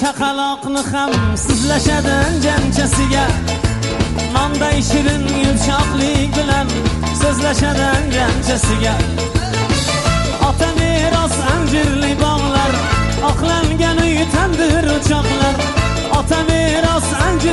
chaqaloqni ham sizlashadi janchasiga nonday shirin yumshoqlik bilan so'zlashadi janchasiga ota meros anjirli bog'lar oqlangan uy tandir o'choqlar ota meros anjir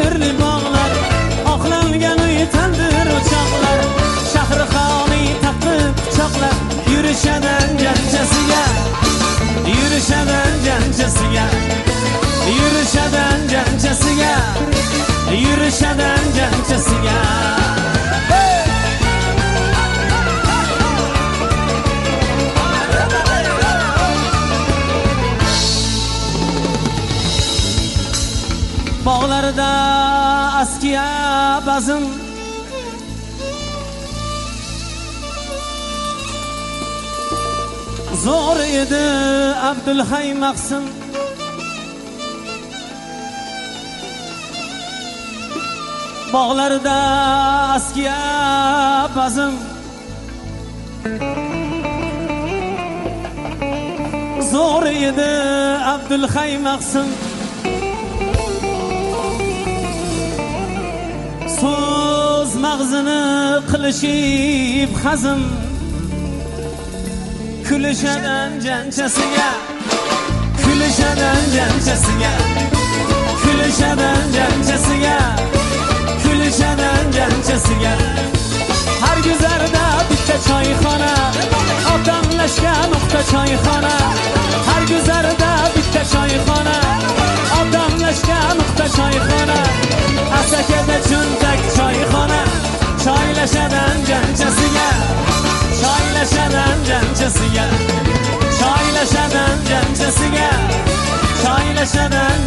bog'larida askiya bazm zo'r edi abdulhay maqsim. Bog'larida askiya bazm zo'r edi abdulhay maqsim. So'z mag'zini qilishib hazm. Kulishadan janchasiga. Kulishadan janchasiga. Kulishadan janchasiga. Kulishadan janchasiga. Har guzarda bitta choyxona. Odamlashga nuqta choyxona. Har guzarda bitta choyxona odamlashga nuqta choyxona asakada cho'ntak choyxona choylashadan janchasiga choylashadan janchasiga choylashadan janchasiga choylashadan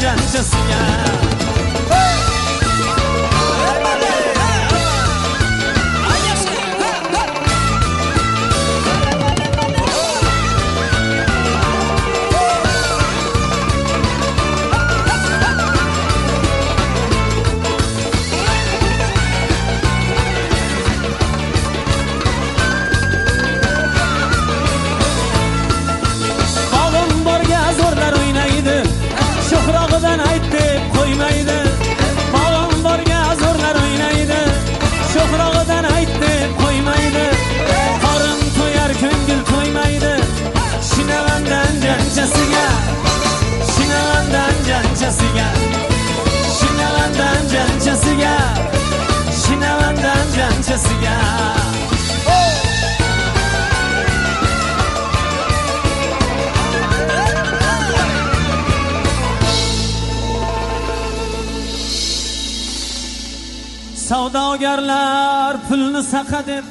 savdogarlar pulni saqa deb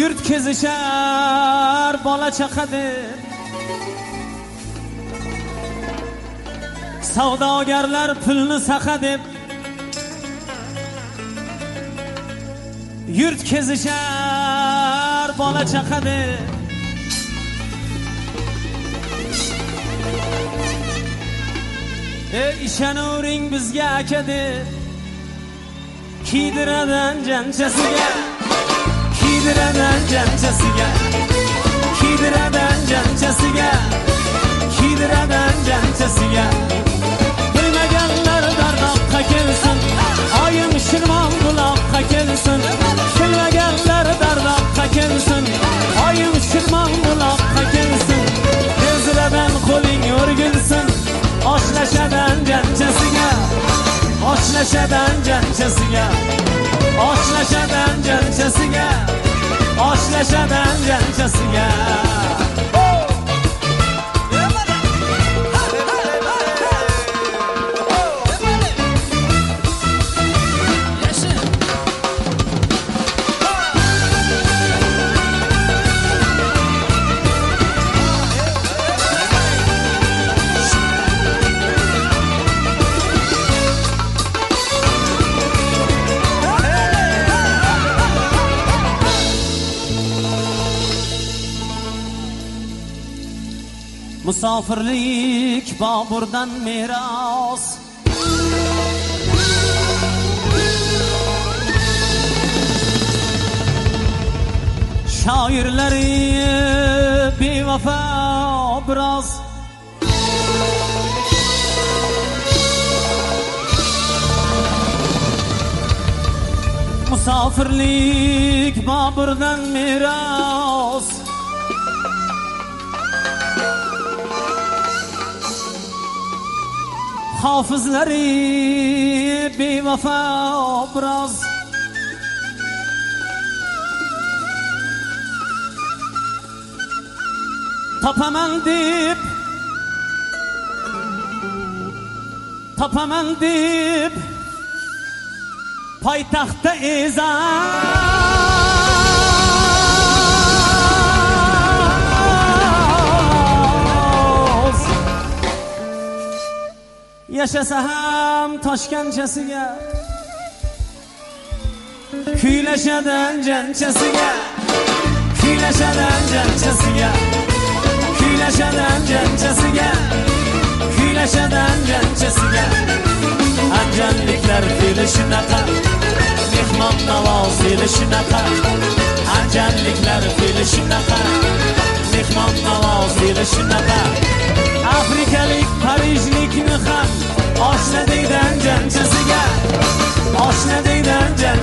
yurt kezishar bola chaqa deb savdogarlar pulni saqa deb yurt kezishar bola chaqa deb ey ishonuring bizga aka deb kiydiradan janchasiga kiydiradan janchasiga kiydiradan janchasiga kiydiradan janchasiga bilmaganlar dardoqqa kelsin oyim shirmon buloqqa kelsin oshlashadan janchasiga oshlashadan janchasiga oshlashadan janchasiga musofirlik boburdan meros shoirlari bevafo biroz musofirlik boburdan meros hofizlari bevafo biroz topaman deb topaman deb poytaxtda e'zoz yashasa ham toshkanchasiga kuylashadan janchasiga kuylashadan janchasiga kuylashadan janchasiga kuylashadan janchasiga anjanliklar fe'li shunaqa mehmon navoz fe'li shunaqa anjanliklar fe'li shunaqa mehmon navoz dedi shunaqa afrikalik parijlikni ham oshna deydan janchasiga oshna deydan janchasiga